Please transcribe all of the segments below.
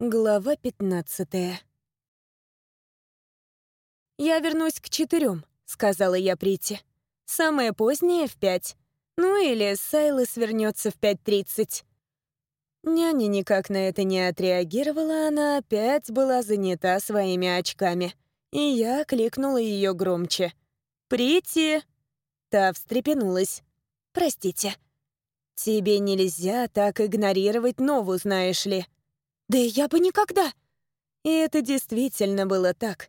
Глава 15 «Я вернусь к четырем», — сказала я Прити. «Самое позднее — в пять. Ну или Сайлос вернется в пять тридцать». Няня никак на это не отреагировала, она опять была занята своими очками. И я кликнула ее громче. «Прити!» Та встрепенулась. «Простите. Тебе нельзя так игнорировать Нову, знаешь ли». «Да я бы никогда!» И это действительно было так.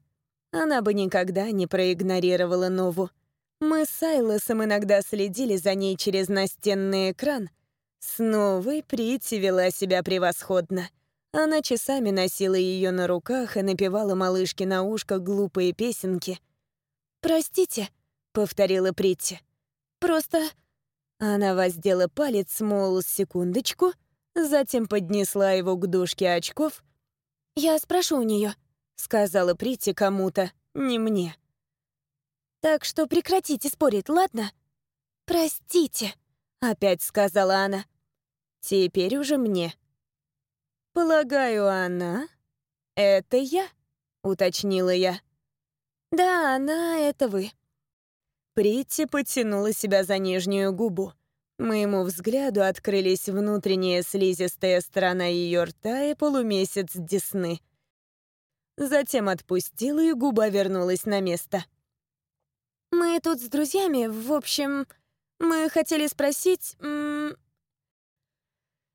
Она бы никогда не проигнорировала Нову. Мы с Сайлосом иногда следили за ней через настенный экран. С Новой Прити вела себя превосходно. Она часами носила ее на руках и напевала малышке на ушко глупые песенки. «Простите», — повторила Прити. «Просто...» Она воздела палец, мол, секундочку — затем поднесла его к дужке очков. «Я спрошу у нее, сказала Прити кому-то, не мне. «Так что прекратите спорить, ладно?» «Простите», — опять сказала она. «Теперь уже мне». «Полагаю, она — это я», — уточнила я. «Да, она — это вы». Прити потянула себя за нижнюю губу. Моему взгляду открылись внутренняя слизистая сторона ее рта и полумесяц десны. Затем отпустила, и губа вернулась на место. «Мы тут с друзьями, в общем, мы хотели спросить...»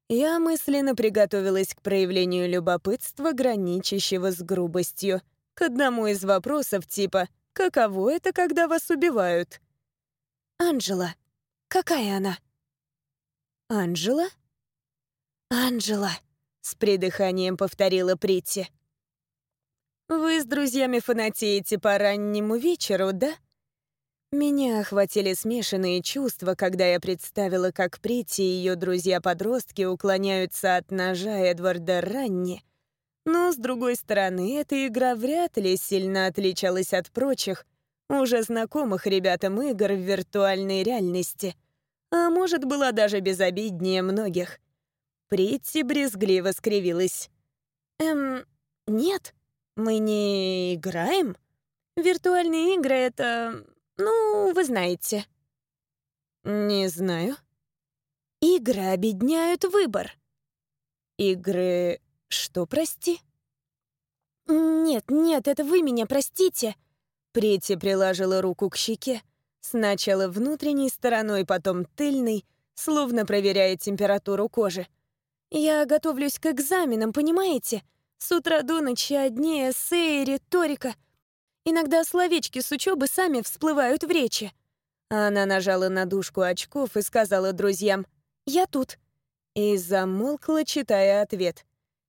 Я мысленно приготовилась к проявлению любопытства, граничащего с грубостью, к одному из вопросов типа «Каково это, когда вас убивают?» «Анжела. Какая она?» «Анжела?» «Анжела», — с придыханием повторила Притти. «Вы с друзьями фанатеете по раннему вечеру, да?» Меня охватили смешанные чувства, когда я представила, как Притти и ее друзья-подростки уклоняются от ножа Эдварда Ранни. Но, с другой стороны, эта игра вряд ли сильно отличалась от прочих, уже знакомых ребятам игр в виртуальной реальности — а может, была даже безобиднее многих. Притти брезгливо скривилась. «Эм, нет, мы не играем. Виртуальные игры — это... ну, вы знаете». «Не знаю». «Игры обедняют выбор». «Игры... что, прости?» «Нет, нет, это вы меня простите». Притти приложила руку к щеке. Сначала внутренней стороной, потом тыльной, словно проверяя температуру кожи. Я готовлюсь к экзаменам, понимаете? С утра до ночи одни эссе и риторика. Иногда словечки с учебы сами всплывают в речи. Она нажала на дужку очков и сказала друзьям «Я тут». И замолкла, читая ответ.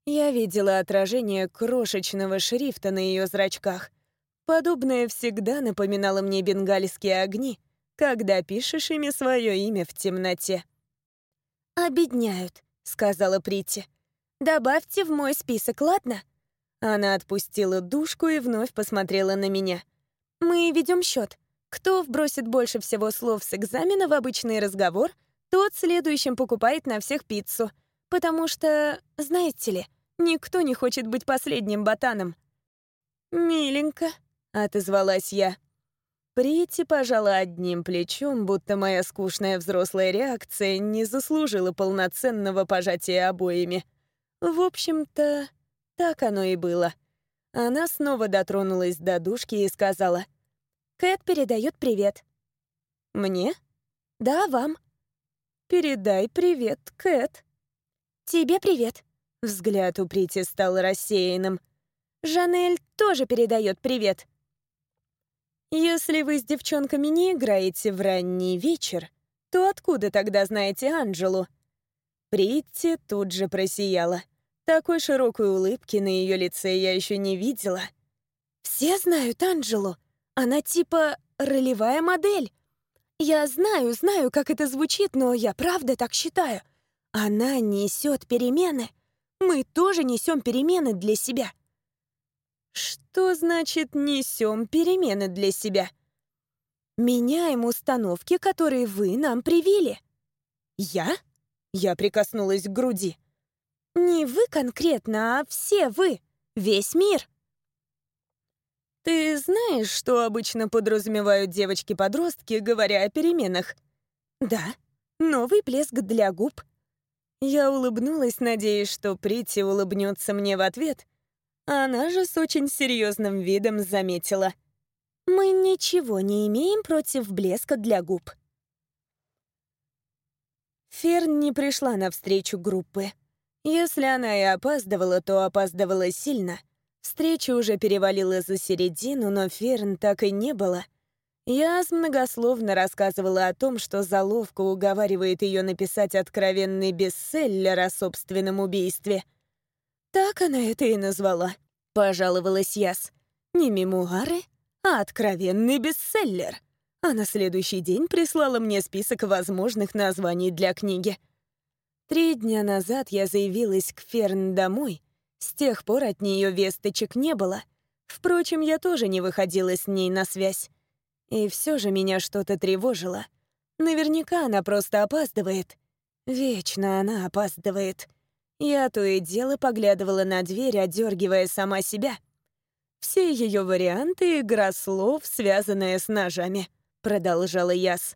Я видела отражение крошечного шрифта на ее зрачках. Подобное всегда напоминало мне бенгальские огни, когда пишешь ими свое имя в темноте. «Обедняют», — сказала Прити. «Добавьте в мой список, ладно?» Она отпустила душку и вновь посмотрела на меня. «Мы ведем счет. Кто вбросит больше всего слов с экзамена в обычный разговор, тот следующим покупает на всех пиццу. Потому что, знаете ли, никто не хочет быть последним ботаном». «Миленько», отозвалась я. Прити пожала одним плечом, будто моя скучная взрослая реакция не заслужила полноценного пожатия обоими. В общем-то, так оно и было. Она снова дотронулась до душки и сказала. «Кэт передает привет». «Мне?» «Да, вам». «Передай привет, Кэт». «Тебе привет». Взгляд у Прити стал рассеянным. «Жанель тоже передает привет». Если вы с девчонками не играете в ранний вечер, то откуда тогда знаете Анжелу? Притти тут же просияла. Такой широкой улыбки на ее лице я еще не видела. Все знают Анжелу. Она типа ролевая модель. Я знаю, знаю, как это звучит, но я правда так считаю. Она несет перемены. Мы тоже несем перемены для себя. Что значит «несем перемены для себя»? Меняем установки, которые вы нам привили. Я? Я прикоснулась к груди. Не вы конкретно, а все вы. Весь мир. Ты знаешь, что обычно подразумевают девочки-подростки, говоря о переменах? Да, новый блеск для губ. Я улыбнулась, надеясь, что Прити улыбнется мне в ответ. Она же с очень серьезным видом заметила. «Мы ничего не имеем против блеска для губ». Ферн не пришла на встречу группы. Если она и опаздывала, то опаздывала сильно. Встреча уже перевалила за середину, но Ферн так и не было. Яз многословно рассказывала о том, что заловка уговаривает ее написать откровенный бестселлер о собственном убийстве. Так она это и назвала, пожаловалась Яс. Не мемуары, а откровенный бестселлер. А на следующий день прислала мне список возможных названий для книги — Три дня назад я заявилась к Ферн домой. С тех пор от нее весточек не было. Впрочем, я тоже не выходила с ней на связь. И все же меня что-то тревожило. Наверняка она просто опаздывает. Вечно она опаздывает. Я то и дело поглядывала на дверь, одергивая сама себя. Все ее варианты — игра слов, связанная с ножами, продолжала Яс.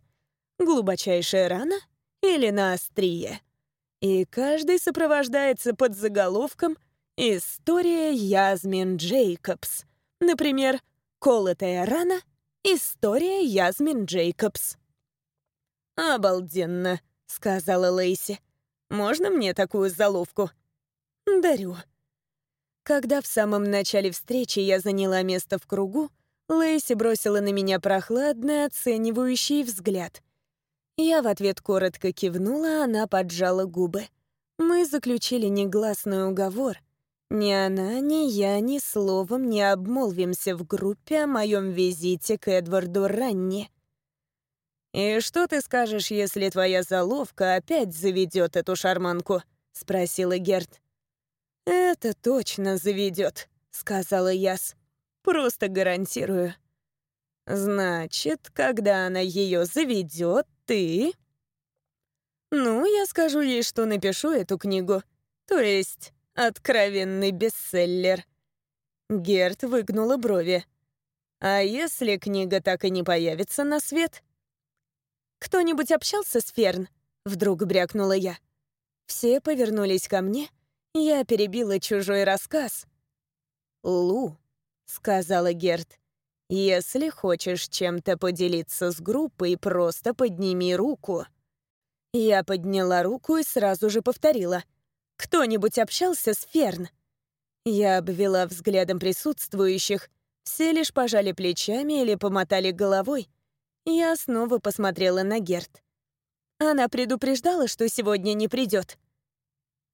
Глубочайшая рана или на острие? и каждый сопровождается под заголовком «История Язмин Джейкобс». Например, «Колотая рана. История Язмин Джейкобс». «Обалденно», — сказала Лейси. «Можно мне такую заловку?» «Дарю». Когда в самом начале встречи я заняла место в кругу, Лейси бросила на меня прохладный, оценивающий взгляд — я в ответ коротко кивнула, она поджала губы. Мы заключили негласный уговор. Ни она, ни я ни словом не обмолвимся в группе о моем визите к Эдварду Ранни. «И что ты скажешь, если твоя заловка опять заведет эту шарманку?» — спросила Герт. «Это точно заведет», — сказала Яс. «Просто гарантирую». «Значит, когда она ее заведет, ты? Ну, я скажу ей, что напишу эту книгу. То есть, откровенный бестселлер. Герт выгнула брови. А если книга так и не появится на свет? Кто-нибудь общался с Ферн? Вдруг брякнула я. Все повернулись ко мне. Я перебила чужой рассказ. «Лу», — сказала Герт, если хочешь чем-то поделиться с группой, просто подними руку». Я подняла руку и сразу же повторила. «Кто-нибудь общался с Ферн?» Я обвела взглядом присутствующих. Все лишь пожали плечами или помотали головой. Я снова посмотрела на Герт. Она предупреждала, что сегодня не придет.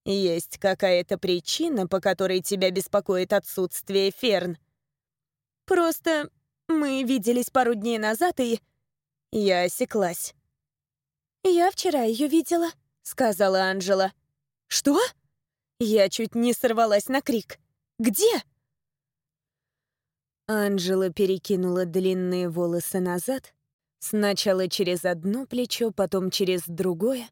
«Есть какая-то причина, по которой тебя беспокоит отсутствие Ферн?» «Просто мы виделись пару дней назад, и...» Я осеклась. «Я вчера ее видела», — сказала Анжела. «Что?» Я чуть не сорвалась на крик. «Где?» Анжела перекинула длинные волосы назад, сначала через одно плечо, потом через другое.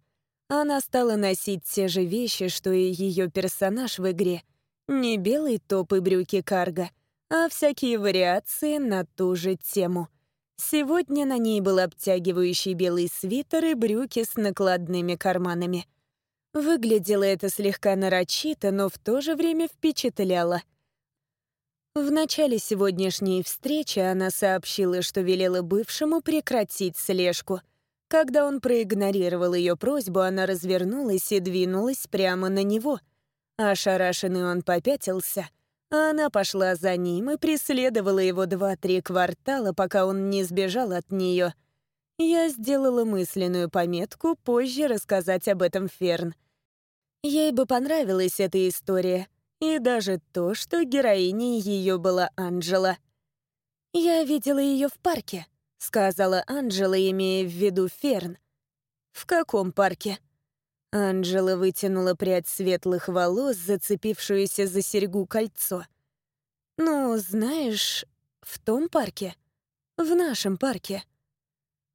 Она стала носить те же вещи, что и ее персонаж в игре. Не белый топ и брюки карго — а всякие вариации на ту же тему. Сегодня на ней был обтягивающий белый свитер и брюки с накладными карманами. Выглядело это слегка нарочито, но в то же время впечатляло. В начале сегодняшней встречи она сообщила, что велела бывшему прекратить слежку. Когда он проигнорировал ее просьбу, она развернулась и двинулась прямо на него. Ошарашенный он попятился — она пошла за ним и преследовала его два-три квартала, пока он не сбежал от нее. Я сделала мысленную пометку позже рассказать об этом Ферн. Ей бы понравилась эта история, и даже то, что героиней ее была Анджела. «Я видела ее в парке», — сказала Анджела, имея в виду Ферн. «В каком парке?» Анжела вытянула прядь светлых волос, зацепившуюся за серьгу кольцо. «Ну, знаешь, в том парке. В нашем парке».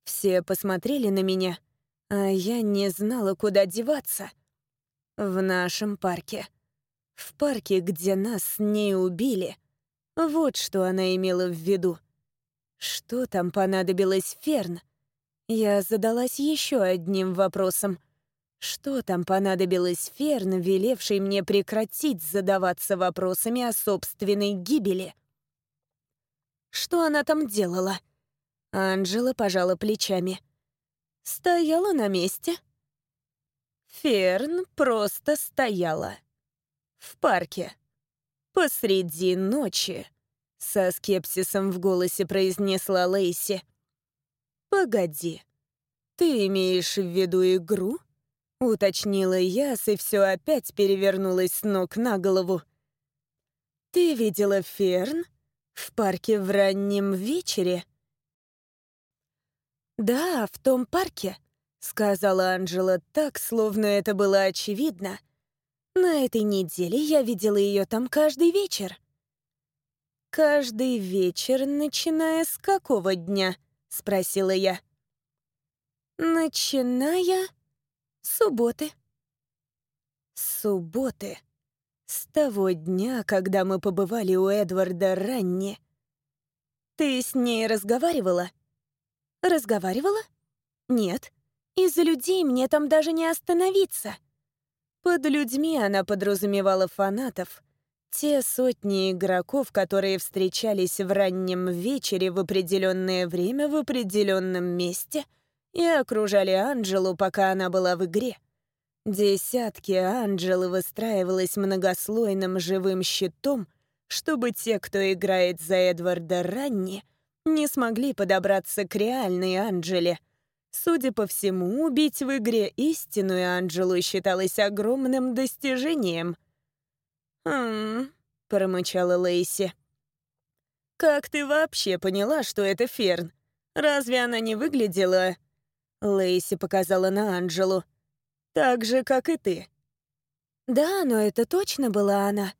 Все посмотрели на меня, а я не знала, куда деваться. «В нашем парке», В парке, где нас не убили. Вот что она имела в виду. Что там понадобилось Ферн? Я задалась еще одним вопросом. Что там понадобилось Ферн, велевшей мне прекратить задаваться вопросами о собственной гибели? Что она там делала? Анжела пожала плечами. Стояла на месте. Ферн просто стояла. В парке. Посреди ночи. Со скепсисом в голосе произнесла Лейси. «Погоди, ты имеешь в виду игру?» Уточнила я, и все опять перевернулось с ног на голову. «Ты видела Ферн в парке в раннем вечере?» «Да, в том парке», — сказала Анжела так, словно это было очевидно. «На этой неделе я видела ее там каждый вечер». «Каждый вечер, начиная с какого дня?» — спросила я. «Начиная с субботы». субботы. С того дня, когда мы побывали у Эдварда ранне. Ты с ней разговаривала? Разговаривала? Нет. Из-за людей мне там даже не остановиться. Под людьми она подразумевала фанатов — те сотни игроков, которые встречались в раннем вечере в определенное время в определенном месте и окружали Анджелу, пока она была в игре. Десятки Анджелы выстраивалось многослойным живым щитом, чтобы те, кто играет за Эдварда Ранни, не смогли подобраться к реальной Анджеле. Судя по всему, убить в игре истинную Анджелу считалось огромным достижением — «Хм...» — промычала Лейси. «Как ты вообще поняла, что это Ферн? Разве она не выглядела...» Лейси показала на Анджелу. «Так же, как и ты». «Да, но это точно была она».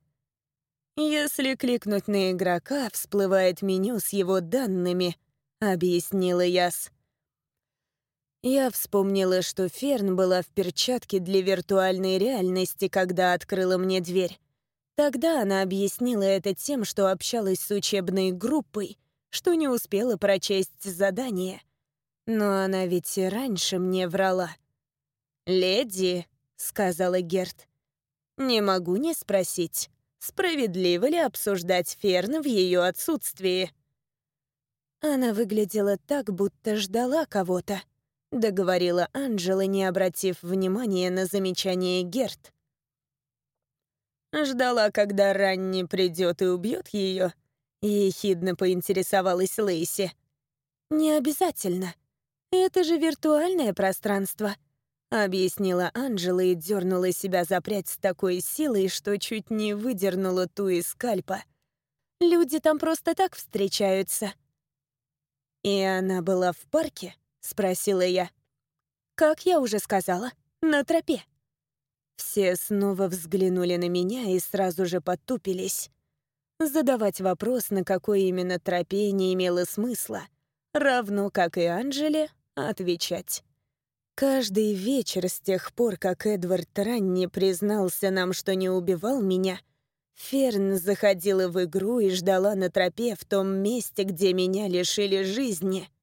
«Если кликнуть на игрока, всплывает меню с его данными», — объяснила Яс. Я вспомнила, что Ферн была в перчатке для виртуальной реальности, когда открыла мне дверь. Тогда она объяснила это тем, что общалась с учебной группой, что не успела прочесть задание. Но она ведь и раньше мне врала. «Леди», — сказала Герт, — «не могу не спросить, справедливо ли обсуждать Ферн в ее отсутствии?» Она выглядела так, будто ждала кого-то, — договорила Анжела, не обратив внимания на замечание Герт. Ждала, когда Ранни придет и убьет ее. Ехидно поинтересовалась Лейси. «Не обязательно. Это же виртуальное пространство», — объяснила Анжела и дернула себя за прядь с такой силой, что чуть не выдернула ту из скальпа. «Люди там просто так встречаются». «И она была в парке?» — спросила я. «Как я уже сказала, на тропе». Все снова взглянули на меня и сразу же потупились. Задавать вопрос, на какой именно тропе, не имело смысла, равно как и Анжеле отвечать. Каждый вечер с тех пор, как Эдвард Ранни признался нам, что не убивал меня, Ферн заходила в игру и ждала на тропе в том месте, где меня лишили жизни —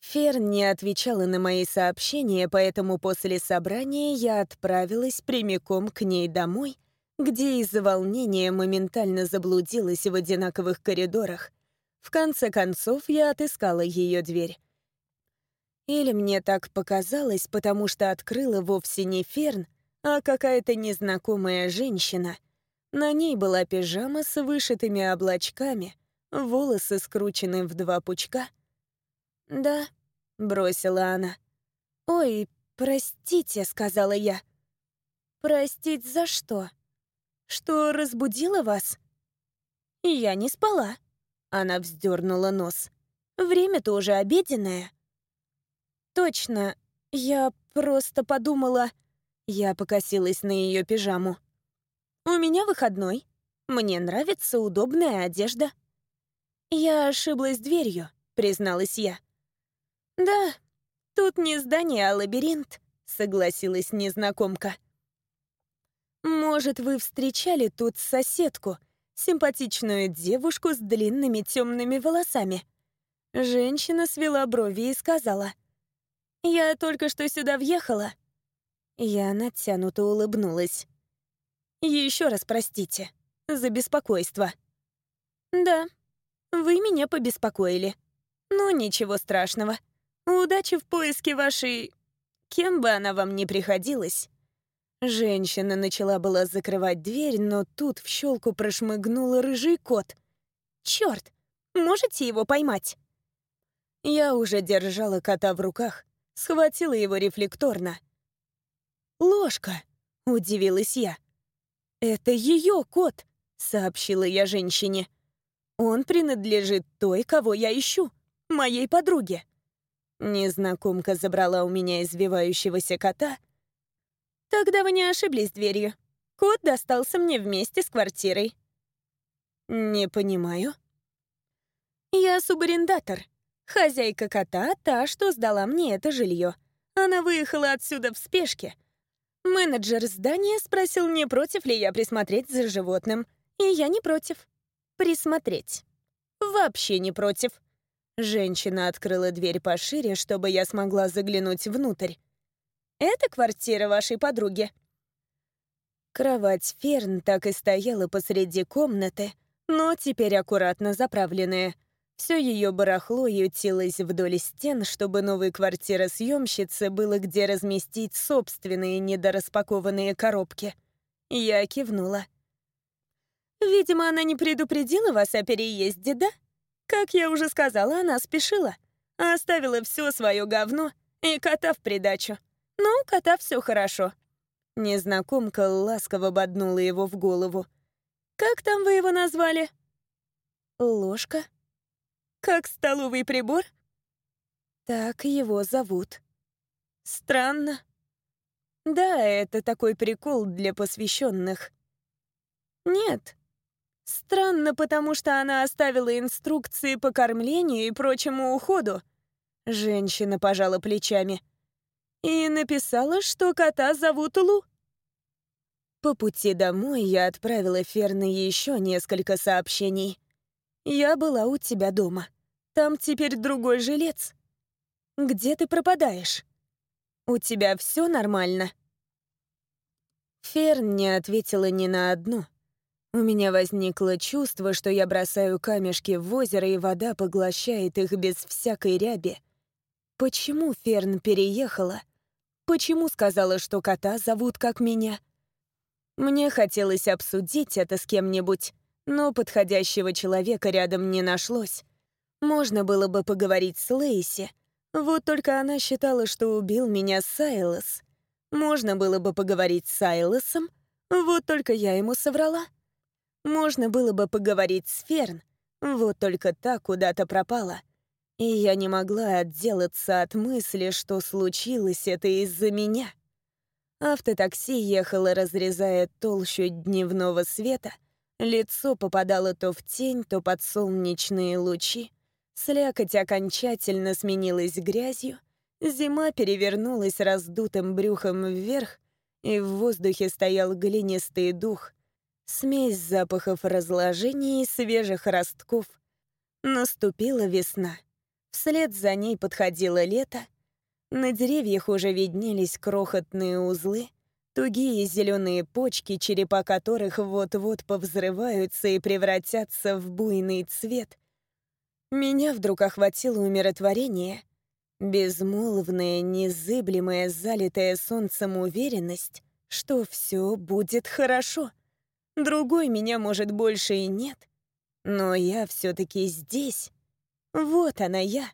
Ферн не отвечала на мои сообщения, поэтому после собрания я отправилась прямиком к ней домой, где из-за волнения моментально заблудилась в одинаковых коридорах. В конце концов, я отыскала ее дверь. Или мне так показалось, потому что открыла вовсе не Ферн, а какая-то незнакомая женщина. На ней была пижама с вышитыми облачками, волосы скручены в два пучка — «Да», — бросила она. «Ой, простите», — сказала я. «Простить за что? Что разбудила вас?» «Я не спала», — она вздернула нос. «Время-то уже обеденное». «Точно, я просто подумала...» Я покосилась на ее пижаму. «У меня выходной. Мне нравится удобная одежда». «Я ошиблась дверью», — призналась я. «Да, тут не здание, а лабиринт», — согласилась незнакомка. Может, вы встречали тут соседку, симпатичную девушку с длинными темными волосами? Женщина свела брови и сказала. «Я только что сюда въехала». Я натянуто улыбнулась. Еще раз простите за беспокойство. Да, вы меня побеспокоили. Но ничего страшного. Удачи в поиске вашей... Кем бы она вам ни приходилась. Женщина начала была закрывать дверь, но тут в щелку прошмыгнул рыжий кот. Черт, можете его поймать? Я уже держала кота в руках, схватила его рефлекторно. «Ложка!» — удивилась я. «Это ее кот!» — сообщила я женщине. «Он принадлежит той, кого я ищу, моей подруге». Незнакомка забрала у меня извивающегося кота. «Тогда вы не ошиблись дверью. Кот достался мне вместе с квартирой». «Не понимаю». «Я субарендатор. Хозяйка кота — та, что сдала мне это жилье. Она выехала отсюда в спешке. Менеджер здания спросил, не против ли я присмотреть за животным. И я не против. Присмотреть. Вообще не против. Женщина открыла дверь пошире, чтобы я смогла заглянуть внутрь. «Это квартира вашей подруги?» Кровать Ферн так и стояла посреди комнаты, но теперь аккуратно заправленная — все ее барахло ютилось вдоль стен, чтобы новой квартиросъемщице было где разместить собственные недораспакованные коробки. Я кивнула. «Видимо, она не предупредила вас о переезде, да? Как я уже сказала, она спешила. Оставила все свое говно и кота в придачу. Ну, кота все хорошо». Незнакомка ласково боднула его в голову. «Как там вы его назвали?» «Ложка», как столовый прибор? Так его зовут. Странно. Да, это такой прикол для посвященных. Нет. Странно, потому что она оставила инструкции по кормлению и прочему уходу. Женщина пожала плечами. И написала, что кота зовут Лу. По пути домой я отправила Ферне еще несколько сообщений. Я была у тебя дома. Там теперь другой жилец. Где ты пропадаешь? У тебя все нормально?» Ферн не ответила ни на одну. У меня возникло чувство, что я бросаю камешки в озеро, и вода поглощает их без всякой ряби. Почему Ферн переехала? Почему сказала, что кота зовут как меня? Мне хотелось обсудить это с кем-нибудь, но подходящего человека рядом не нашлось. Можно было бы поговорить с Лейси, вот только она считала, что убил меня Сайлос. Можно было бы поговорить с Сайлосом, вот только я ему соврала. Можно было бы поговорить с Ферн, вот только та куда-то пропала. И я не могла отделаться от мысли, что случилось это из-за меня. Автотакси ехало, разрезая толщу дневного света — Лицо попадало то в тень, то под солнечные лучи. Слякоть окончательно сменилась грязью, зима перевернулась раздутым брюхом вверх, и в воздухе стоял глинистый дух, смесь запахов разложения и свежих ростков. Наступила весна. Вслед за ней подходило лето. На деревьях уже виднелись крохотные узлы — Тугие зеленые почки, черепа которых вот-вот повзрываются и превратятся в буйный цвет. Меня вдруг охватило умиротворение, безмолвная, незыблемая, залитая солнцем уверенность, что все будет хорошо. Другой меня, может, больше и нет, но я все-таки здесь. Вот она я.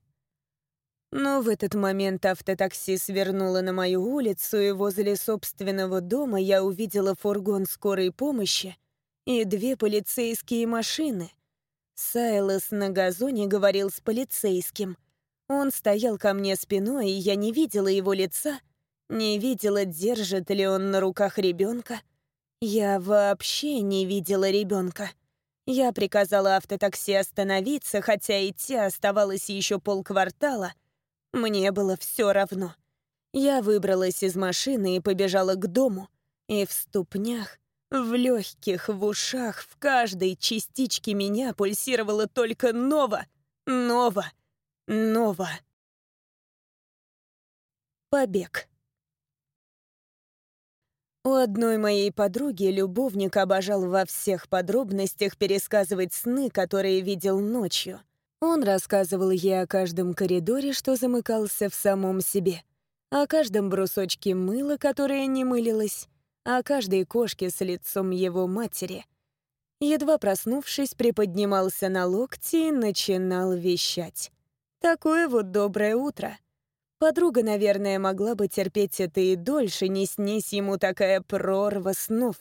Но в этот момент автотакси свернуло на мою улицу, и возле собственного дома я увидела фургон скорой помощи и две полицейские машины. Сайлос на газоне говорил с полицейским. Он стоял ко мне спиной, и я не видела его лица, не видела, держит ли он на руках ребенка. Я вообще не видела ребенка. Я приказала автотакси остановиться, хотя идти оставалось еще полквартала — мне было все равно. Я выбралась из машины и побежала к дому. И в ступнях, в легких, в ушах, в каждой частичке меня пульсировало только «Нова! Нова! Нова!» Побег. У одной моей подруги любовник обожал во всех подробностях пересказывать сны, которые видел ночью. Он рассказывал ей о каждом коридоре, что замыкался в самом себе, о каждом брусочке мыла, которое не мылилось, о каждой кошке с лицом его матери. Едва проснувшись, приподнимался на локти и начинал вещать. Такое вот доброе утро. Подруга, наверное, могла бы терпеть это и дольше, не снись ему такая прорва снов.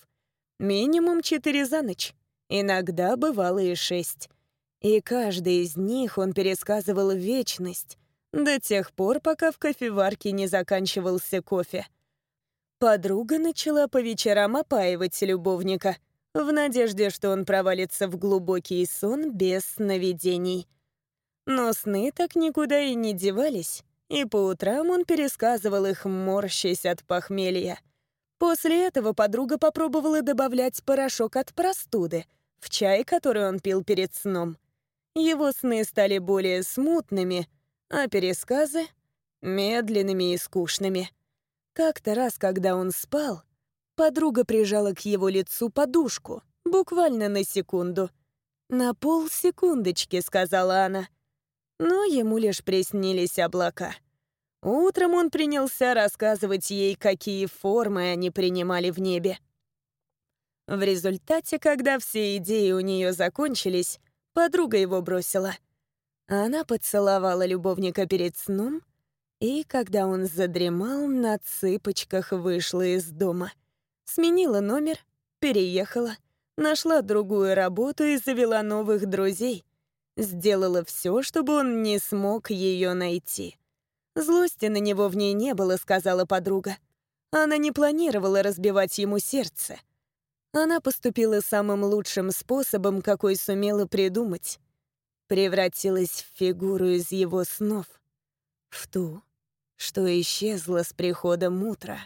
Минимум четыре за ночь. Иногда бывало и шесть. И каждый из них он пересказывал вечность, до тех пор, пока в кофеварке не заканчивался кофе. Подруга начала по вечерам опаивать любовника, в надежде, что он провалится в глубокий сон без сновидений. Но сны так никуда и не девались и по утрам он пересказывал их, морщась от похмелья. После этого подруга попробовала добавлять порошок от простуды в чай, который он пил перед сном. Его сны стали более смутными, а пересказы — медленными и скучными. Как-то раз, когда он спал, подруга прижала к его лицу подушку, буквально на секунду. «На полсекундочки», — сказала она но ему лишь приснились облака. Утром он принялся рассказывать ей, какие формы они принимали в небе. В результате, когда все идеи у нее закончились, подруга его бросила. Она поцеловала любовника перед сном, и, когда он задремал, на цыпочках вышла из дома. Сменила номер, переехала, нашла другую работу и завела новых друзей — Сделала все, чтобы он не смог ее найти. Злости на него в ней не было, сказала подруга. Она не планировала разбивать ему сердце. Она поступила самым лучшим способом, какой сумела придумать. Превратилась в фигуру из его снов. В ту, что исчезла с приходом утра.